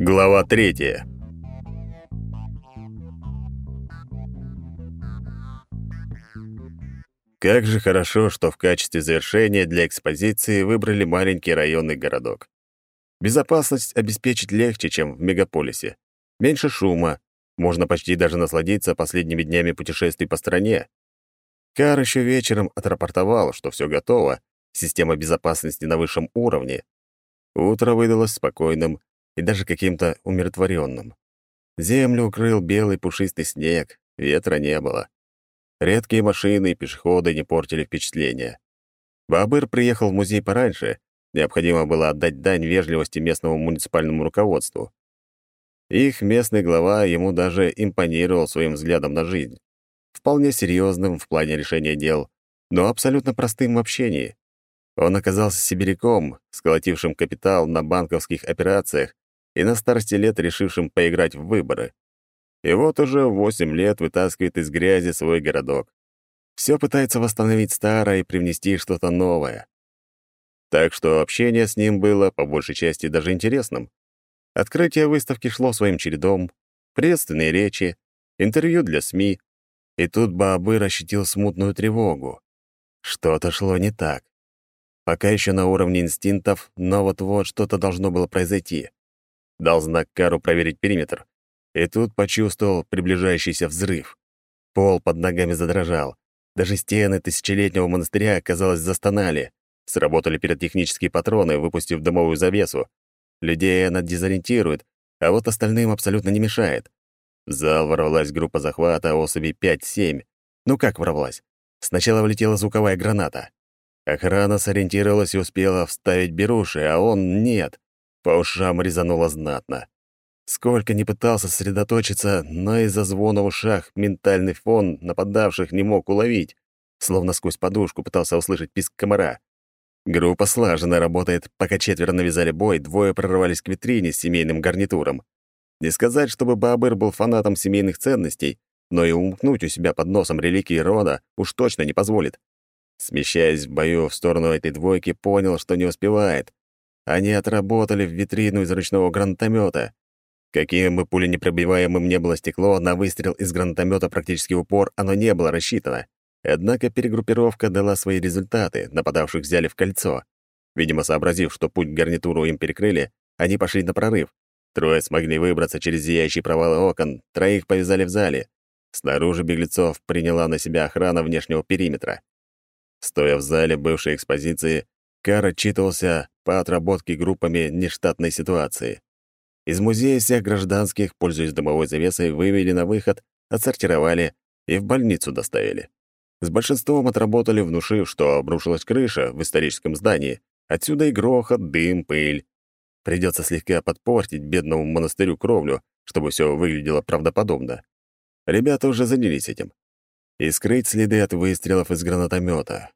Глава третья. Как же хорошо, что в качестве завершения для экспозиции выбрали маленький районный городок. Безопасность обеспечить легче, чем в мегаполисе. Меньше шума, можно почти даже насладиться последними днями путешествий по стране. Кар еще вечером отрапортовал, что все готово, система безопасности на высшем уровне. Утро выдалось спокойным и даже каким-то умиротворенным. Землю укрыл белый пушистый снег, ветра не было. Редкие машины и пешеходы не портили впечатления. Бабыр приехал в музей пораньше, необходимо было отдать дань вежливости местному муниципальному руководству. Их местный глава ему даже импонировал своим взглядом на жизнь. Вполне серьезным в плане решения дел, но абсолютно простым в общении. Он оказался сибиряком, сколотившим капитал на банковских операциях и на старости лет решившим поиграть в выборы. И вот уже восемь лет вытаскивает из грязи свой городок. Все пытается восстановить старое и привнести что-то новое. Так что общение с ним было, по большей части, даже интересным. Открытие выставки шло своим чередом, приветственные речи, интервью для СМИ. И тут Баабыр ощутил смутную тревогу. Что-то шло не так. Пока еще на уровне инстинктов, но вот-вот что-то должно было произойти. Дал знак Кару проверить периметр. И тут почувствовал приближающийся взрыв. Пол под ногами задрожал. Даже стены тысячелетнего монастыря, казалось, застонали. Сработали пиротехнические патроны, выпустив дымовую завесу. Людей она дезориентирует, а вот остальным абсолютно не мешает. В зал ворвалась группа захвата особей 5-7. Ну как ворвалась? Сначала влетела звуковая граната. Охрана сориентировалась и успела вставить беруши, а он — нет. По ушам резануло знатно. Сколько ни пытался сосредоточиться, но из-за звона в ушах ментальный фон нападавших не мог уловить, словно сквозь подушку пытался услышать писк комара. Группа слаженно работает, пока четверо навязали бой, двое прорвались к витрине с семейным гарнитуром. Не сказать, чтобы Бабыр был фанатом семейных ценностей, но и умкнуть у себя под носом реликии рода уж точно не позволит. Смещаясь в бою в сторону этой двойки, понял, что не успевает. Они отработали в витрину из ручного гранатомета. Каким бы пуленепробиваемым не было стекло, на выстрел из гранатомета практически упор оно не было рассчитано. Однако перегруппировка дала свои результаты, нападавших взяли в кольцо. Видимо, сообразив, что путь к гарнитуру им перекрыли, они пошли на прорыв. Трое смогли выбраться через зияющие провалы окон, троих повязали в зале. Снаружи беглецов приняла на себя охрана внешнего периметра. Стоя в зале бывшей экспозиции, Кар отчитывался по отработке группами нештатной ситуации. Из музея всех гражданских, пользуясь дымовой завесой, вывели на выход, отсортировали и в больницу доставили. С большинством отработали, внушив, что обрушилась крыша в историческом здании. Отсюда и грохот, дым, пыль. Придется слегка подпортить бедному монастырю кровлю, чтобы все выглядело правдоподобно. Ребята уже занялись этим. И скрыть следы от выстрелов из гранатомета.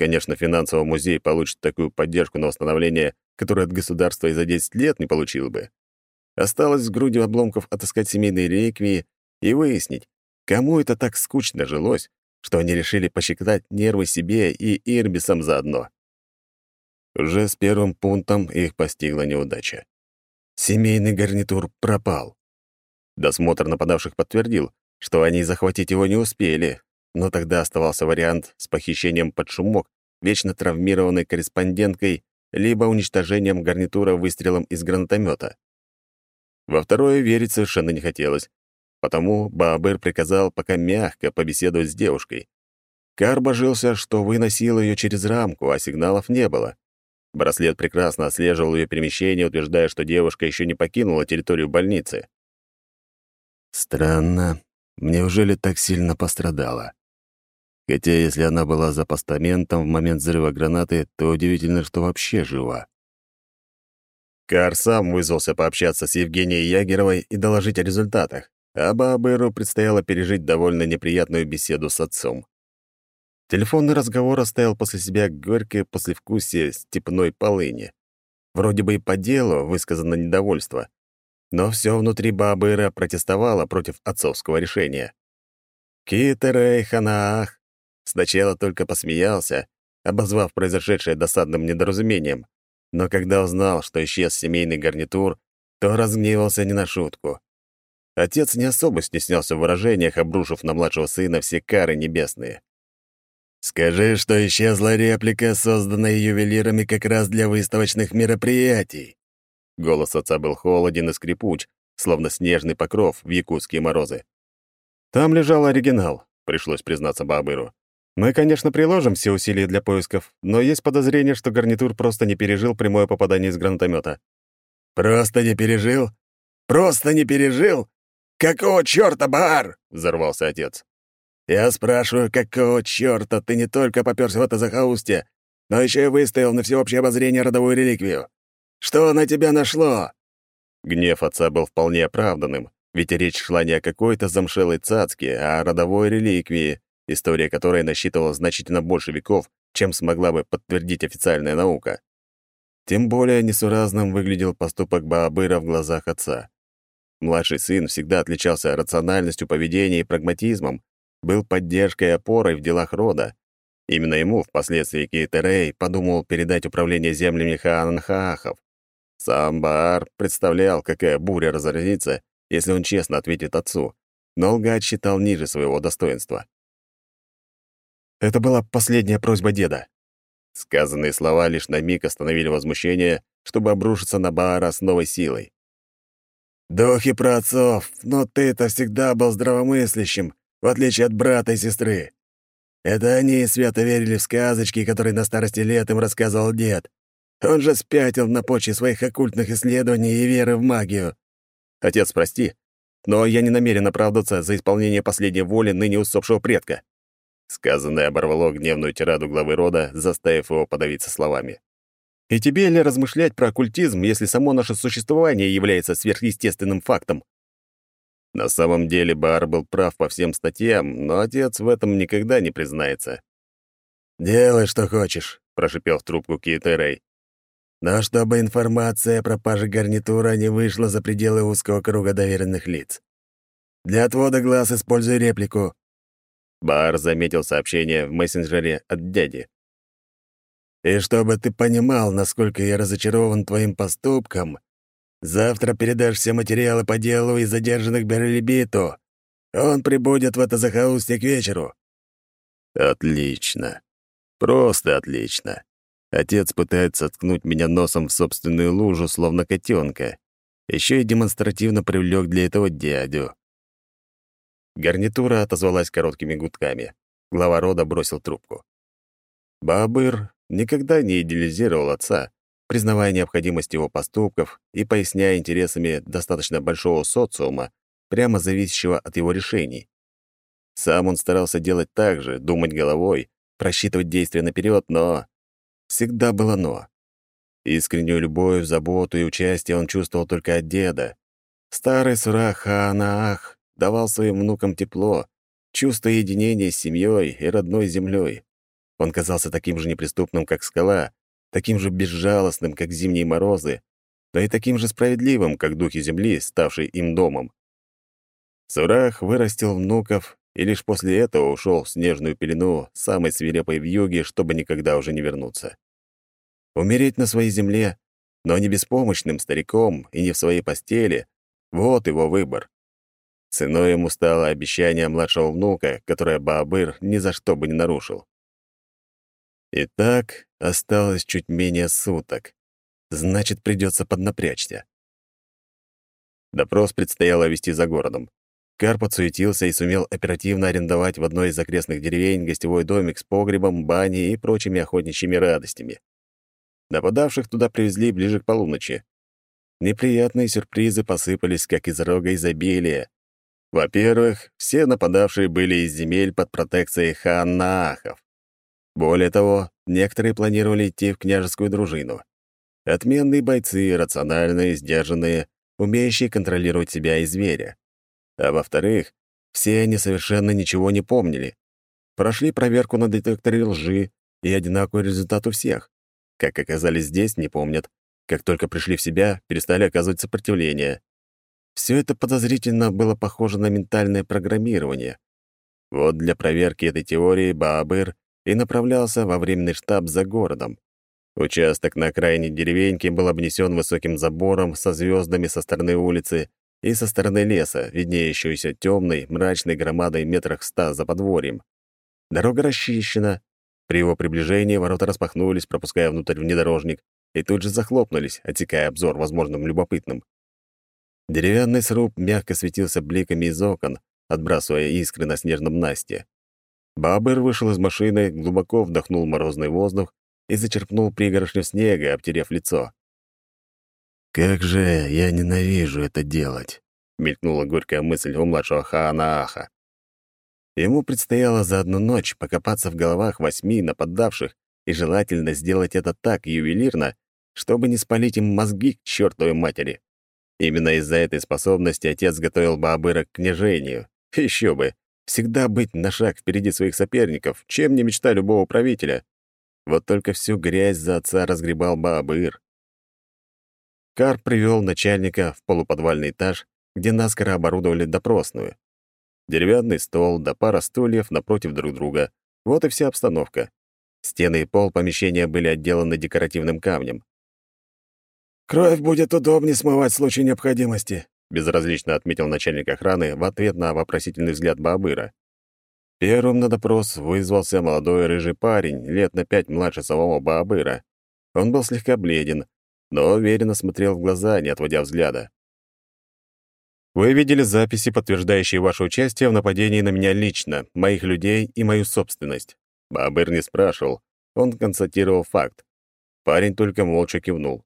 Конечно, финансовый музей получит такую поддержку на восстановление, которую от государства и за 10 лет не получил бы. Осталось с грудью обломков отыскать семейные реликвии и выяснить, кому это так скучно жилось, что они решили пощекотать нервы себе и Ирбисом заодно. Уже с первым пунктом их постигла неудача. Семейный гарнитур пропал. Досмотр нападавших подтвердил, что они захватить его не успели, но тогда оставался вариант с похищением под шумок вечно травмированной корреспонденткой либо уничтожением гарнитура выстрелом из гранатомета. Во второе верить совершенно не хотелось, потому Баабер приказал пока мягко побеседовать с девушкой. Кар божился, что выносил ее через рамку, а сигналов не было. Браслет прекрасно отслеживал ее перемещение, утверждая, что девушка еще не покинула территорию больницы. Странно. Неужели так сильно пострадала? Хотя если она была за постаментом в момент взрыва гранаты, то удивительно, что вообще жива. Кар сам вызвался пообщаться с Евгенией Ягеровой и доложить о результатах, а Бааберу предстояло пережить довольно неприятную беседу с отцом. Телефонный разговор оставил после себя горькое послевкусие степной полыни. Вроде бы и по делу высказано недовольство, но все внутри Баабыра протестовало против отцовского решения. Китерей Ханаах сначала только посмеялся, обозвав произошедшее досадным недоразумением, но когда узнал, что исчез семейный гарнитур, то разгневался не на шутку. Отец не особо стеснялся в выражениях, обрушив на младшего сына все кары небесные. «Скажи, что исчезла реплика, созданная ювелирами как раз для выставочных мероприятий». Голос отца был холоден и скрипуч, словно снежный покров в якутские морозы. «Там лежал оригинал», — пришлось признаться Бабыру. «Мы, конечно, приложим все усилия для поисков, но есть подозрение, что гарнитур просто не пережил прямое попадание из гранатомета. «Просто не пережил? Просто не пережил? Какого чёрта, Бар?» — взорвался отец. «Я спрашиваю, какого чёрта ты не только попёрся в это захолустье, но ещё и выставил на всеобщее обозрение родовую реликвию? Что на тебя нашло?» Гнев отца был вполне оправданным, ведь речь шла не о какой-то замшелой цацке, а о родовой реликвии, история которой насчитывала значительно больше веков, чем смогла бы подтвердить официальная наука. Тем более несуразным выглядел поступок Баабыра в глазах отца. Младший сын всегда отличался рациональностью поведения и прагматизмом, был поддержкой и опорой в делах рода. Именно ему впоследствии Кейтерей подумал передать управление землями Хаанхаахов. Сам Баар представлял, какая буря разразится, если он честно ответит отцу, но лгать считал ниже своего достоинства. Это была последняя просьба деда. Сказанные слова лишь на миг остановили возмущение, чтобы обрушиться на Баара с новой силой. «Духи праотцов, но ты-то всегда был здравомыслящим, в отличие от брата и сестры. Это они свято верили в сказочки, которые на старости лет им рассказывал дед. Он же спятил на почве своих оккультных исследований и веры в магию. Отец, прости, но я не намерен оправдаться за исполнение последней воли ныне усопшего предка. Сказанное оборвало гневную тираду главы рода, заставив его подавиться словами. И тебе ли размышлять про оккультизм, если само наше существование является сверхъестественным фактом? На самом деле Бар был прав по всем статьям, но отец в этом никогда не признается. «Делай, что хочешь», — прошипел в трубку Китерей. «Но чтобы информация о пропаже гарнитура не вышла за пределы узкого круга доверенных лиц. Для отвода глаз используй реплику. Бар заметил сообщение в мессенджере от дяди. «И чтобы ты понимал, насколько я разочарован твоим поступком, завтра передашь все материалы по делу и задержанных Берлибиту. Он прибудет в это захолустье к вечеру». «Отлично. Просто отлично. Отец пытается ткнуть меня носом в собственную лужу, словно котенка. Еще и демонстративно привлек для этого дядю. Гарнитура отозвалась короткими гудками. Глава рода бросил трубку. Баабыр никогда не идеализировал отца, признавая необходимость его поступков и поясняя интересами достаточно большого социума, прямо зависящего от его решений. Сам он старался делать так же, думать головой, просчитывать действия наперед, но... Всегда было «но». Искреннюю любовь, заботу и участие он чувствовал только от деда. Старый Сурах Ханаах давал своим внукам тепло, чувство единения с семьей и родной землей. Он казался таким же неприступным, как скала, таким же безжалостным, как зимние морозы, но и таким же справедливым, как духи земли, ставшие им домом. Сурах вырастил внуков и лишь после этого ушел в снежную пелену самой свирепой вьюги, чтобы никогда уже не вернуться. Умереть на своей земле, но не беспомощным стариком и не в своей постели — вот его выбор. Ценой ему стало обещание младшего внука, которое Баабыр ни за что бы не нарушил. Итак, осталось чуть менее суток. Значит, придется поднапрячься. Допрос предстояло вести за городом. Кар подсуетился и сумел оперативно арендовать в одной из окрестных деревень гостевой домик с погребом, баней и прочими охотничьими радостями. Нападавших туда привезли ближе к полуночи. Неприятные сюрпризы посыпались, как из рога изобилия. Во-первых, все нападавшие были из земель под протекцией ханаахов. Более того, некоторые планировали идти в княжескую дружину. Отменные бойцы, рациональные, сдержанные, умеющие контролировать себя и зверя. А во-вторых, все они совершенно ничего не помнили. Прошли проверку на детекторе лжи, и одинаковый результат у всех. Как оказались здесь, не помнят. Как только пришли в себя, перестали оказывать сопротивление. Все это подозрительно было похоже на ментальное программирование. Вот для проверки этой теории Баабыр и направлялся во временный штаб за городом. Участок на окраине деревеньки был обнесен высоким забором со звездами со стороны улицы и со стороны леса, виднеющейся темной, мрачной громадой метрах ста за подворьем. Дорога расчищена. При его приближении ворота распахнулись, пропуская внутрь внедорожник, и тут же захлопнулись, отсекая обзор возможным любопытным. Деревянный сруб мягко светился бликами из окон, отбрасывая искры на снежном насте. Бабыр вышел из машины, глубоко вдохнул морозный воздух и зачерпнул пригоршню снега, обтерев лицо. «Как же я ненавижу это делать!» — мелькнула горькая мысль у младшего Хаанааха. Ему предстояло за одну ночь покопаться в головах восьми нападавших и желательно сделать это так ювелирно, чтобы не спалить им мозги к чертовой матери. Именно из-за этой способности отец готовил Баабыра к княжению. Еще бы! Всегда быть на шаг впереди своих соперников, чем не мечта любого правителя. Вот только всю грязь за отца разгребал Баабыр. Кар привел начальника в полуподвальный этаж, где наскоро оборудовали допросную. Деревянный стол да пара стульев напротив друг друга. Вот и вся обстановка. Стены и пол помещения были отделаны декоративным камнем. «Кровь будет удобнее смывать в случае необходимости», — безразлично отметил начальник охраны в ответ на вопросительный взгляд Баабыра. Первым на допрос вызвался молодой рыжий парень, лет на пять младше самого Баабыра. Он был слегка бледен, но уверенно смотрел в глаза, не отводя взгляда. «Вы видели записи, подтверждающие ваше участие в нападении на меня лично, моих людей и мою собственность». Баабыр не спрашивал, он констатировал факт. Парень только молча кивнул.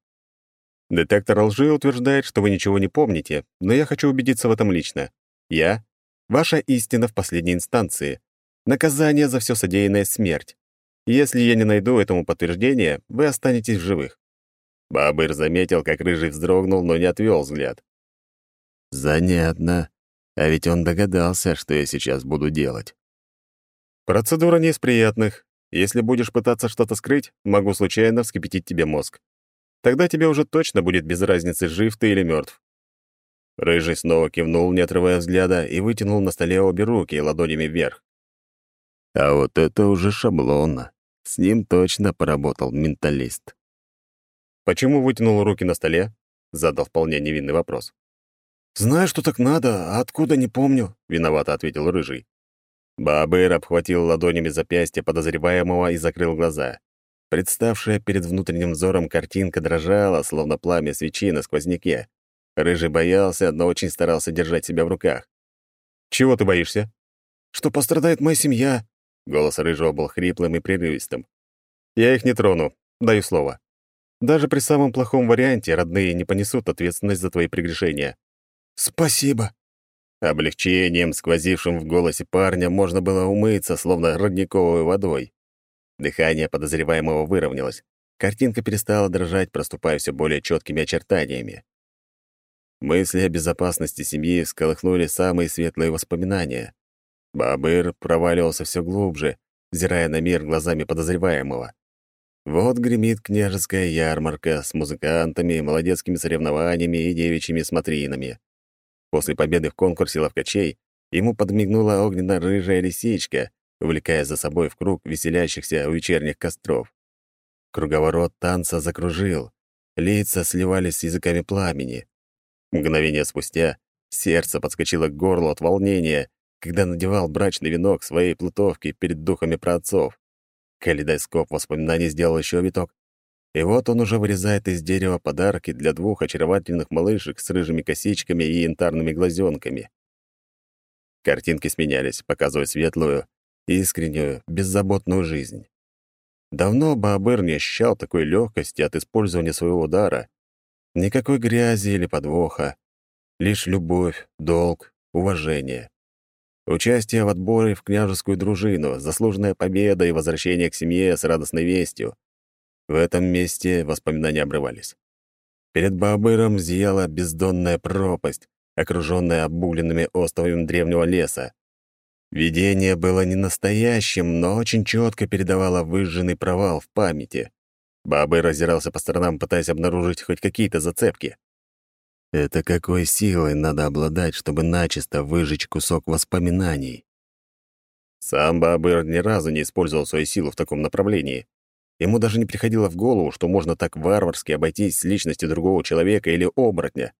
Детектор лжи утверждает, что вы ничего не помните, но я хочу убедиться в этом лично. Я — ваша истина в последней инстанции. Наказание за все содеянное — смерть. Если я не найду этому подтверждения, вы останетесь в живых». Бабыр заметил, как Рыжий вздрогнул, но не отвел взгляд. «Занятно. А ведь он догадался, что я сейчас буду делать». «Процедура не из приятных. Если будешь пытаться что-то скрыть, могу случайно вскипятить тебе мозг. Тогда тебе уже точно будет без разницы, жив ты или мертв. Рыжий снова кивнул, не отрывая взгляда, и вытянул на столе обе руки ладонями вверх. А вот это уже шаблонно. С ним точно поработал менталист. «Почему вытянул руки на столе?» — задал вполне невинный вопрос. «Знаю, что так надо, а откуда не помню», — виновато ответил Рыжий. Бабыр обхватил ладонями запястье подозреваемого и закрыл глаза. Представшая перед внутренним взором картинка дрожала, словно пламя свечи на сквозняке. Рыжий боялся, но очень старался держать себя в руках. «Чего ты боишься?» «Что пострадает моя семья». Голос Рыжего был хриплым и прерывистым. «Я их не трону, даю слово. Даже при самом плохом варианте родные не понесут ответственность за твои прегрешения». «Спасибо». Облегчением, сквозившим в голосе парня, можно было умыться, словно родниковой водой. Дыхание подозреваемого выровнялось. Картинка перестала дрожать, проступая все более четкими очертаниями. Мысли о безопасности семьи всколыхнули самые светлые воспоминания. Бабыр проваливался все глубже, взирая на мир глазами подозреваемого. Вот гремит княжеская ярмарка с музыкантами, молодецкими соревнованиями и девичьими смотринами. После победы в конкурсе ловкачей ему подмигнула огненно-рыжая лисичка, увлекая за собой в круг веселящихся у вечерних костров. Круговорот танца закружил, лица сливались с языками пламени. Мгновение спустя сердце подскочило к горлу от волнения, когда надевал брачный венок своей плутовки перед духами праотцов. Калейдоскоп воспоминаний сделал еще виток, и вот он уже вырезает из дерева подарки для двух очаровательных малышек с рыжими косичками и янтарными глазенками. Картинки сменялись, показывая светлую, искреннюю, беззаботную жизнь. Давно Баабер не ощущал такой легкости от использования своего удара. Никакой грязи или подвоха. Лишь любовь, долг, уважение. Участие в отборе в княжескую дружину, заслуженная победа и возвращение к семье с радостной вестью. В этом месте воспоминания обрывались. Перед Баабыром зияла бездонная пропасть, окруженная обугленными островами древнего леса. Видение было не настоящим, но очень четко передавало выжженный провал в памяти. Бабы разирался по сторонам, пытаясь обнаружить хоть какие-то зацепки. Это какой силой надо обладать, чтобы начисто выжечь кусок воспоминаний? Сам Бабыр ни разу не использовал свою силу в таком направлении. Ему даже не приходило в голову, что можно так варварски обойтись с личностью другого человека или оборотня.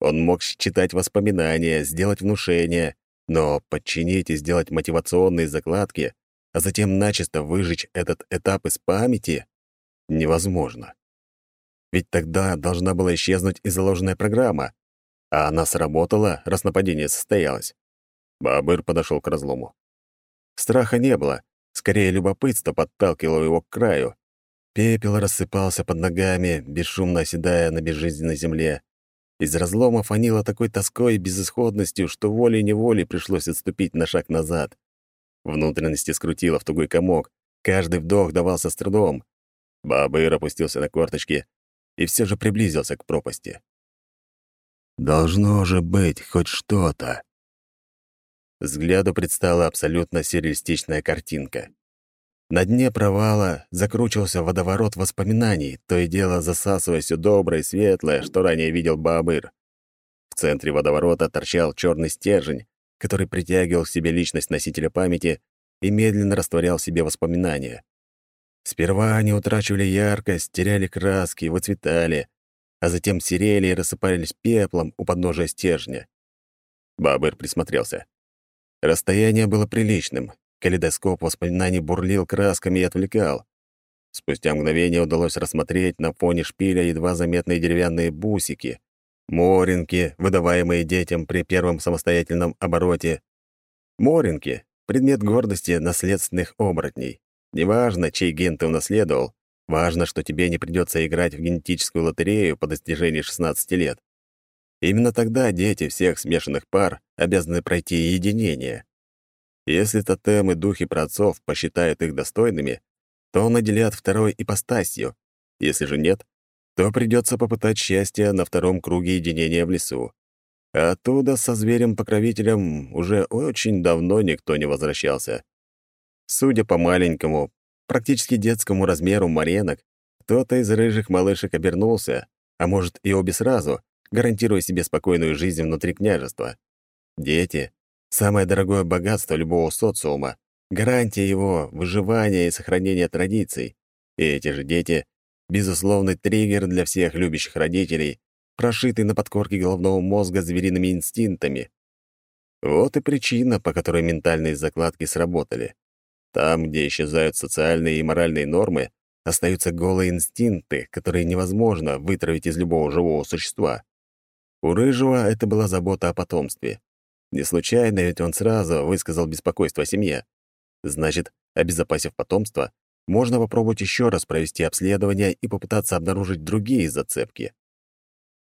Он мог читать воспоминания, сделать внушения, но подчинить и сделать мотивационные закладки, а затем начисто выжечь этот этап из памяти невозможно. Ведь тогда должна была исчезнуть и заложенная программа, а она сработала, раз нападение состоялось. Бабыр подошел к разлому. Страха не было, скорее любопытство подталкивало его к краю. Пепел рассыпался под ногами, бесшумно оседая на безжизненной земле. Из разлома фанило такой тоской и безысходностью, что волей-неволей пришлось отступить на шаг назад. Внутренности скрутило в тугой комок, каждый вдох давался с трудом. Бабыр опустился на корточки и все же приблизился к пропасти. «Должно же быть хоть что-то!» Взгляду предстала абсолютно сюрреалистичная картинка. На дне провала закручивался водоворот воспоминаний, то и дело засасывая все доброе и светлое, что ранее видел Баабыр. В центре водоворота торчал черный стержень, который притягивал к себе личность носителя памяти и медленно растворял в себе воспоминания. Сперва они утрачивали яркость, теряли краски, выцветали, а затем серели и рассыпались пеплом у подножия стержня. Бабыр присмотрелся. Расстояние было приличным, Калейдоскоп воспоминаний бурлил красками и отвлекал. Спустя мгновение удалось рассмотреть на фоне шпиля едва заметные деревянные бусики, моринки, выдаваемые детям при первом самостоятельном обороте. Моринки — предмет гордости наследственных оборотней. Неважно, чей ген ты унаследовал, важно, что тебе не придется играть в генетическую лотерею по достижении 16 лет. Именно тогда дети всех смешанных пар обязаны пройти единение. Если тотемы духи праотцов посчитают их достойными, то наделят второй ипостасью. Если же нет, то придется попытать счастье на втором круге единения в лесу. Оттуда со зверем-покровителем уже очень давно никто не возвращался. Судя по маленькому, практически детскому размеру маренок, кто-то из рыжих малышек обернулся, а может и обе сразу, гарантируя себе спокойную жизнь внутри княжества. Дети Самое дорогое богатство любого социума, гарантия его выживания и сохранения традиций. И эти же дети — безусловный триггер для всех любящих родителей, прошитый на подкорке головного мозга звериными инстинктами. Вот и причина, по которой ментальные закладки сработали. Там, где исчезают социальные и моральные нормы, остаются голые инстинкты, которые невозможно вытравить из любого живого существа. У Рыжего это была забота о потомстве. Не случайно, ведь он сразу высказал беспокойство о семье. Значит, обезопасив потомство, можно попробовать еще раз провести обследование и попытаться обнаружить другие зацепки.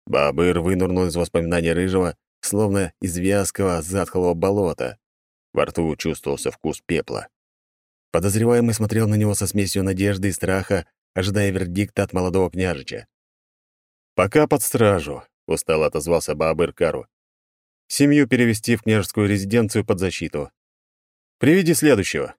Бабыр вынырнул из воспоминаний Рыжего, словно из вязкого затхлого болота. Во рту чувствовался вкус пепла. Подозреваемый смотрел на него со смесью надежды и страха, ожидая вердикта от молодого княжича. «Пока под стражу», — устало отозвался Баабыр Кару семью перевести в княжескую резиденцию под защиту. Приведи следующего.